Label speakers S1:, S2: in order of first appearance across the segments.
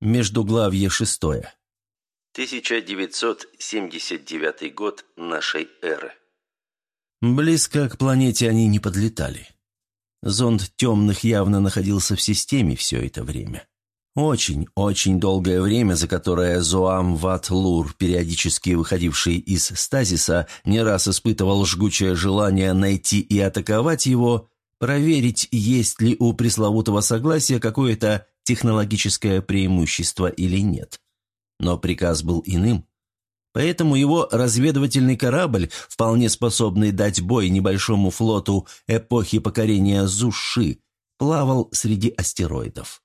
S1: Междуглавье шестое. 1979 год нашей эры. Близко к планете они не подлетали. Зонд темных явно находился в системе все это время. Очень, очень долгое время, за которое Зоам Ват Лур, периодически выходивший из стазиса, не раз испытывал жгучее желание найти и атаковать его, проверить, есть ли у пресловутого согласия какое-то технологическое преимущество или нет. Но приказ был иным. Поэтому его разведывательный корабль, вполне способный дать бой небольшому флоту эпохи покорения Зуши, плавал среди астероидов.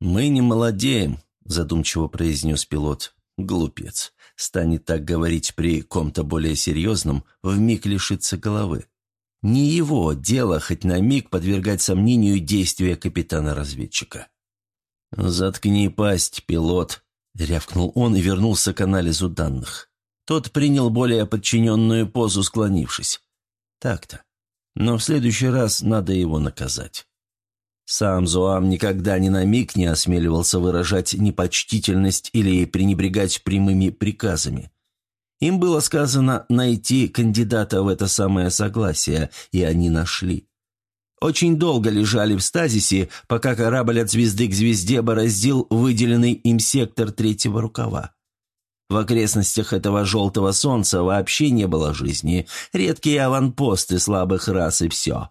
S1: «Мы не молодеем», – задумчиво произнес пилот. «Глупец. Станет так говорить при ком-то более серьезном, вмиг лишится головы. Не его дело хоть на миг подвергать сомнению действия капитана-разведчика». «Заткни пасть, пилот», — рявкнул он и вернулся к анализу данных. Тот принял более подчиненную позу, склонившись. «Так-то. Но в следующий раз надо его наказать». Сам Зоам никогда ни на миг не осмеливался выражать непочтительность или пренебрегать прямыми приказами. Им было сказано найти кандидата в это самое согласие, и они нашли. Очень долго лежали в стазисе, пока корабль от звезды к звезде бороздил выделенный им сектор третьего рукава. В окрестностях этого желтого солнца вообще не было жизни, редкие аванпосты слабых рас и все.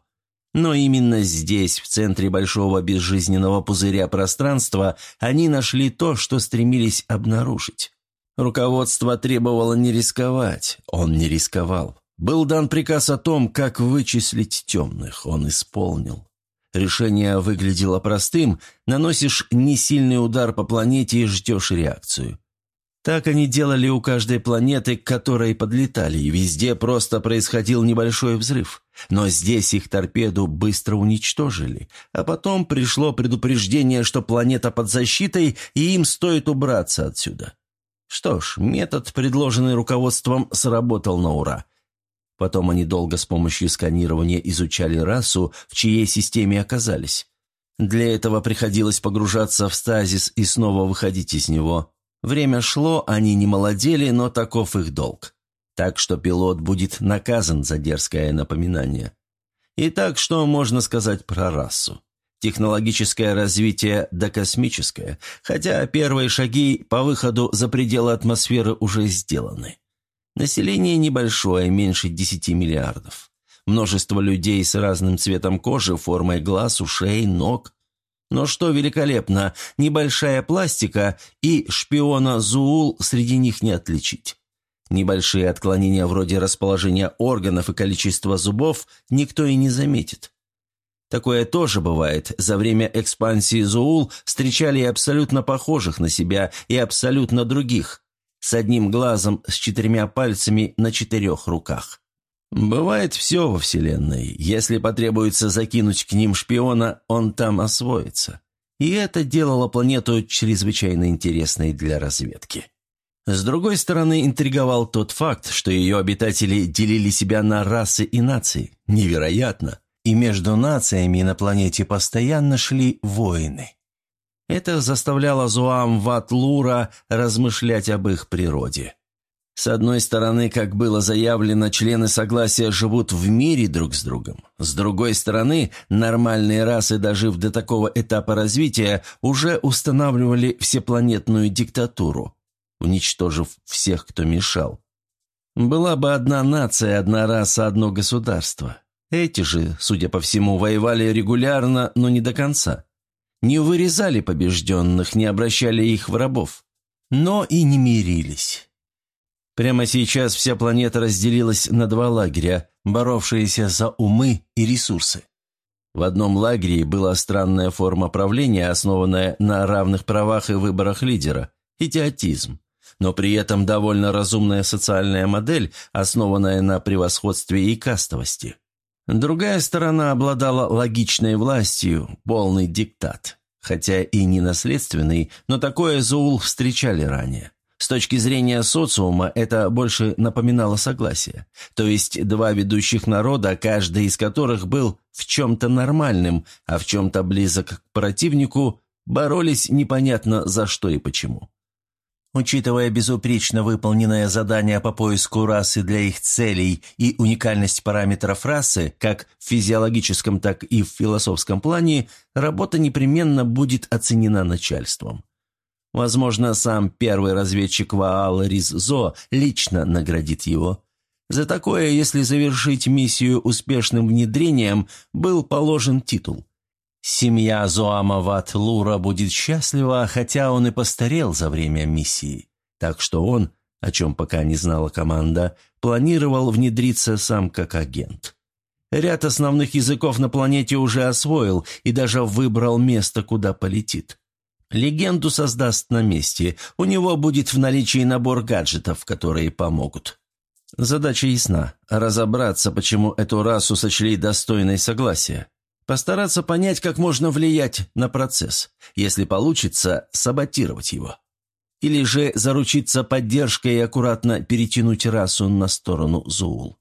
S1: Но именно здесь, в центре большого безжизненного пузыря пространства, они нашли то, что стремились обнаружить. Руководство требовало не рисковать, он не рисковал. Был дан приказ о том, как вычислить темных. Он исполнил. Решение выглядело простым. Наносишь несильный удар по планете и ждешь реакцию. Так они делали у каждой планеты, к которой подлетали, и везде просто происходил небольшой взрыв. Но здесь их торпеду быстро уничтожили, а потом пришло предупреждение, что планета под защитой, и им стоит убраться отсюда. Что ж, метод, предложенный руководством, сработал на ура – Потом они долго с помощью сканирования изучали расу, в чьей системе оказались. Для этого приходилось погружаться в стазис и снова выходить из него. Время шло, они не молодели, но таков их долг. Так что пилот будет наказан за дерзкое напоминание. Итак, что можно сказать про расу? Технологическое развитие докосмическое, хотя первые шаги по выходу за пределы атмосферы уже сделаны. Население небольшое, меньше 10 миллиардов. Множество людей с разным цветом кожи, формой глаз, ушей, ног. Но что великолепно, небольшая пластика и шпиона Зуул среди них не отличить. Небольшие отклонения вроде расположения органов и количества зубов никто и не заметит. Такое тоже бывает. За время экспансии Зуул встречали абсолютно похожих на себя и абсолютно других с одним глазом, с четырьмя пальцами на четырех руках. Бывает все во Вселенной. Если потребуется закинуть к ним шпиона, он там освоится. И это делало планету чрезвычайно интересной для разведки. С другой стороны, интриговал тот факт, что ее обитатели делили себя на расы и нации. Невероятно. И между нациями на планете постоянно шли войны. Это заставляло Зуам Ватлура размышлять об их природе. С одной стороны, как было заявлено, члены согласия живут в мире друг с другом. С другой стороны, нормальные расы, дожив до такого этапа развития, уже устанавливали всепланетную диктатуру, уничтожив всех, кто мешал. Была бы одна нация, одна раса, одно государство. Эти же, судя по всему, воевали регулярно, но не до конца не вырезали побежденных, не обращали их в рабов, но и не мирились. Прямо сейчас вся планета разделилась на два лагеря, боровшиеся за умы и ресурсы. В одном лагере была странная форма правления, основанная на равных правах и выборах лидера – идиотизм, но при этом довольно разумная социальная модель, основанная на превосходстве и кастовости – Другая сторона обладала логичной властью, полный диктат. Хотя и не наследственный, но такое Зоул встречали ранее. С точки зрения социума это больше напоминало согласие. То есть два ведущих народа, каждый из которых был в чем-то нормальным, а в чем-то близок к противнику, боролись непонятно за что и почему.
S2: Учитывая безупречно выполненное задание по поиску расы для их целей и уникальность параметров расы, как в физиологическом, так и в философском плане, работа непременно будет оценена начальством. Возможно, сам первый разведчик Ваал Риззо лично наградит его. За такое, если завершить миссию успешным внедрением, был положен титул. Семья Зоама Ват-Лура будет счастлива, хотя он и постарел за время миссии. Так что он, о чем пока не знала команда, планировал внедриться сам как агент. Ряд основных языков на планете уже освоил и даже выбрал место, куда полетит. Легенду создаст на месте, у него будет в наличии набор гаджетов, которые помогут. Задача ясна – разобраться, почему эту расу сочли достойной согласия. Постараться понять, как можно влиять на процесс. Если получится, саботировать его. Или же заручиться поддержкой и аккуратно перетянуть расу на сторону Зуул.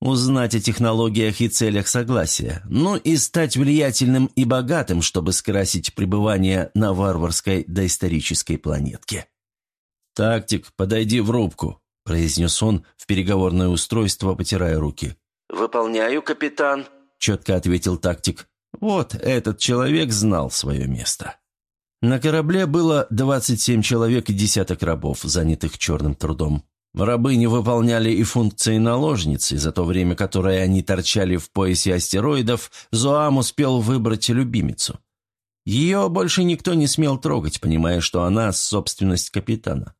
S2: Узнать о технологиях и целях согласия, ну и стать влиятельным и богатым, чтобы скрасить пребывание на варварской доисторической планетке. «Тактик, подойди в рубку», – произнес он в переговорное устройство, потирая руки. «Выполняю, капитан», –
S1: четко ответил тактик. Вот этот человек знал свое место. На корабле было 27 человек и десяток рабов, занятых черным трудом. Рабы не выполняли и функции наложницы, за то время, которое они торчали в поясе астероидов, Зоам успел выбрать любимицу. Ее больше никто не смел трогать, понимая, что она – собственность капитана.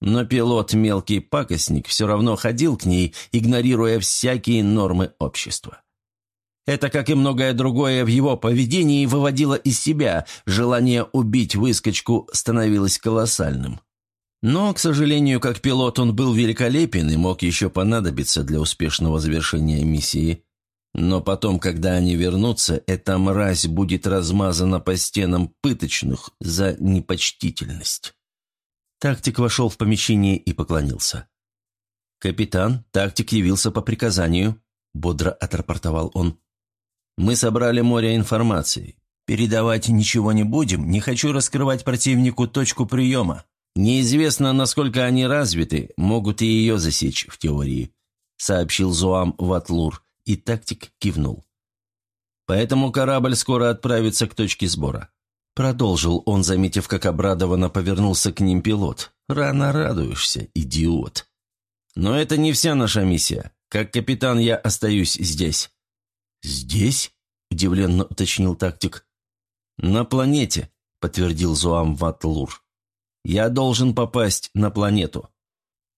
S1: Но пилот, мелкий пакостник, все равно ходил к ней, игнорируя всякие нормы общества. Это, как и многое другое в его поведении, выводило из себя, желание убить выскочку становилось колоссальным. Но, к сожалению, как пилот он был великолепен и мог еще понадобиться для успешного завершения миссии. Но потом, когда они вернутся, эта мразь будет размазана по стенам пыточных за непочтительность. Тактик вошел в помещение и поклонился. «Капитан, тактик явился по приказанию», — бодро отрапортовал он. Мы собрали море информации. Передавать ничего не будем, не хочу раскрывать противнику точку приема. Неизвестно, насколько они развиты, могут и ее засечь в теории», — сообщил Зуам Ватлур, и тактик кивнул. «Поэтому корабль скоро отправится к точке сбора». Продолжил он, заметив, как обрадованно повернулся к ним пилот. «Рано радуешься, идиот». «Но это не вся наша миссия. Как капитан я остаюсь здесь. «Здесь?» – удивленно уточнил тактик. «На планете», – подтвердил Зуам Ватлур. «Я должен попасть на планету».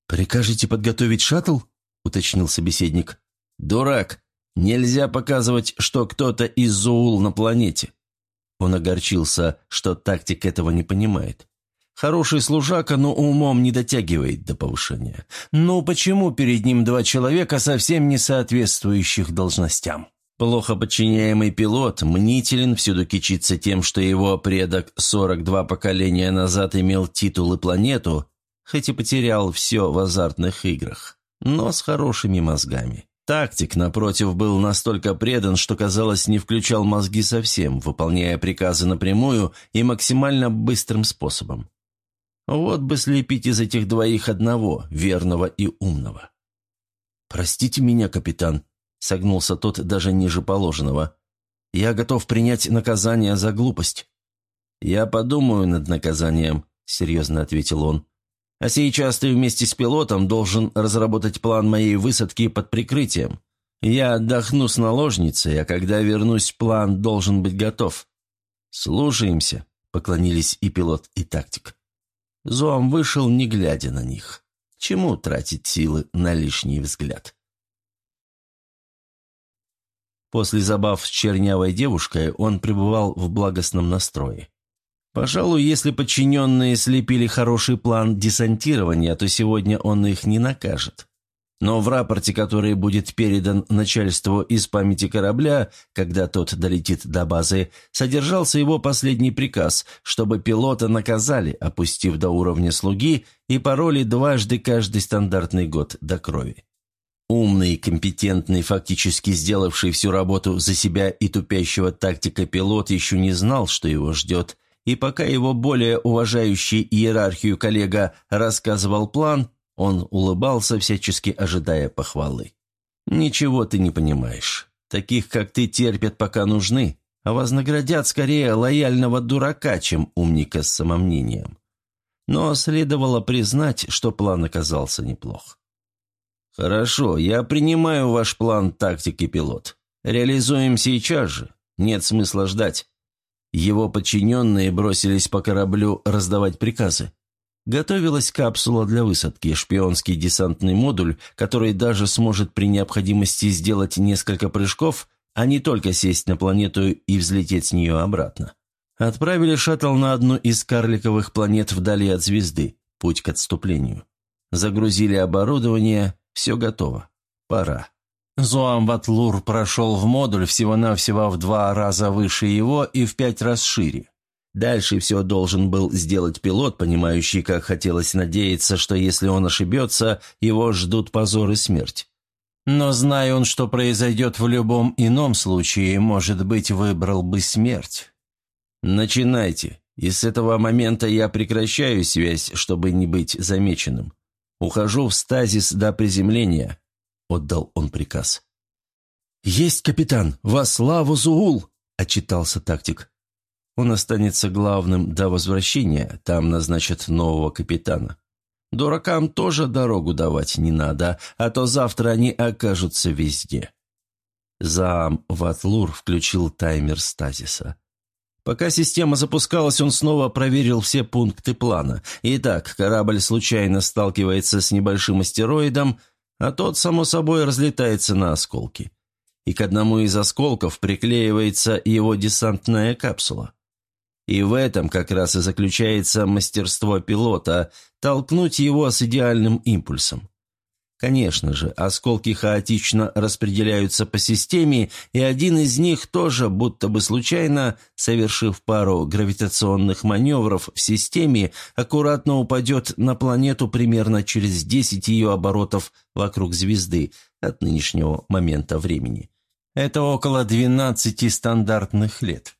S1: «Прикажете подготовить шаттл?» – уточнил собеседник. «Дурак! Нельзя показывать, что кто-то из Зуул на планете». Он огорчился, что тактик этого не понимает. Хороший служака, но умом не дотягивает до повышения. Ну почему перед ним два человека, совсем не соответствующих должностям? Плохо подчиняемый пилот мнителен, всюду кичится тем, что его предок 42 поколения назад имел титул и планету, хоть и потерял все в азартных играх, но с хорошими мозгами. Тактик, напротив, был настолько предан, что, казалось, не включал мозги совсем, выполняя приказы напрямую и максимально быстрым способом. Вот бы слепить из этих двоих одного, верного и умного. «Простите меня, капитан», Согнулся тот даже ниже положенного. «Я готов принять наказание за глупость». «Я подумаю над наказанием», — серьезно ответил он. «А сейчас ты вместе с пилотом должен разработать план моей высадки под прикрытием. Я отдохну с наложницей, а когда вернусь, план должен быть готов». «Слушаемся», — поклонились и пилот, и тактик. Зоам вышел, не глядя на них. Чему тратить силы на лишний взгляд? После забав с чернявой девушкой он пребывал в благостном настрое. Пожалуй, если подчиненные слепили хороший план десантирования, то сегодня он их не накажет. Но в рапорте, который будет передан начальству из памяти корабля, когда тот долетит до базы, содержался его последний приказ, чтобы пилота наказали, опустив до уровня слуги и пароли дважды каждый стандартный год до крови. Умный, компетентный, фактически сделавший всю работу за себя и тупящего тактика пилот еще не знал, что его ждет, и пока его более уважающий иерархию коллега рассказывал план, он улыбался, всячески ожидая похвалы. «Ничего ты не понимаешь. Таких, как ты, терпят, пока нужны, а вознаградят скорее лояльного дурака, чем умника с самомнением». Но следовало признать, что план оказался неплох. «Хорошо, я принимаю ваш план тактики, пилот. Реализуем сейчас же. Нет смысла ждать». Его подчиненные бросились по кораблю раздавать приказы. Готовилась капсула для высадки, шпионский десантный модуль, который даже сможет при необходимости сделать несколько прыжков, а не только сесть на планету и взлететь с нее обратно. Отправили шаттл на одну из карликовых планет вдали от звезды, путь к отступлению. Загрузили оборудование, все готово. Пора. Зоам Ватлур прошел в модуль всего-навсего в два раза выше его и в пять раз шире. Дальше все должен был сделать пилот, понимающий, как хотелось надеяться, что если он ошибется, его ждут позор и смерть. Но зная он, что произойдет в любом ином случае, может быть, выбрал бы смерть. «Начинайте. И с этого момента я прекращаю связь, чтобы не быть замеченным. Ухожу в стазис до приземления», — отдал он приказ. «Есть, капитан! Во славу Зуул!» — отчитался тактик. Он останется главным до возвращения, там назначат нового капитана. Дуракам тоже дорогу давать не надо, а то завтра они окажутся везде. Зам Ватлур включил таймер стазиса. Пока система запускалась, он снова проверил все пункты плана. Итак, корабль случайно сталкивается с небольшим астероидом, а тот, само собой, разлетается на осколки. И к одному из осколков приклеивается его десантная капсула. И в этом как раз и заключается мастерство пилота – толкнуть его с идеальным импульсом. Конечно же, осколки хаотично распределяются по системе, и один из них тоже, будто бы случайно, совершив пару гравитационных маневров в системе, аккуратно упадет на планету примерно через 10 ее оборотов вокруг звезды от нынешнего момента времени. Это около 12 стандартных лет.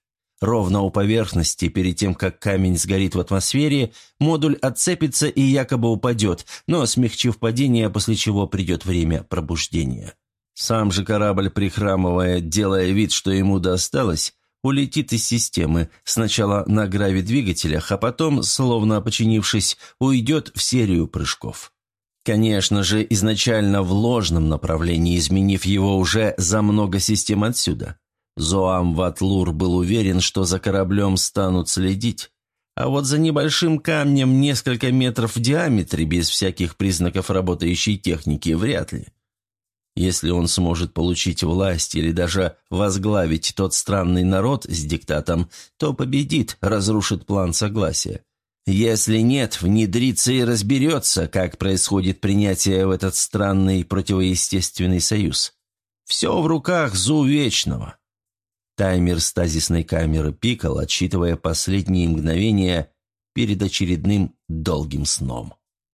S1: Ровно у поверхности, перед тем, как камень сгорит в атмосфере, модуль отцепится и якобы упадет, но смягчив падение, после чего придет время пробуждения. Сам же корабль, прихрамывая, делая вид, что ему досталось, улетит из системы, сначала на грави-двигателях, а потом, словно починившись, уйдет в серию прыжков. Конечно же, изначально в ложном направлении, изменив его уже за много систем отсюда. Зоам Ватлур был уверен, что за кораблем станут следить. А вот за небольшим камнем несколько метров в диаметре, без всяких признаков работающей техники, вряд ли. Если он сможет получить власть или даже возглавить тот странный народ с диктатом, то победит, разрушит план согласия. Если нет, внедрится и разберется, как происходит принятие в этот странный противоестественный союз. Все в руках Зу Вечного. Таймер стазисной камеры пикал, отсчитывая последние мгновения перед очередным долгим сном.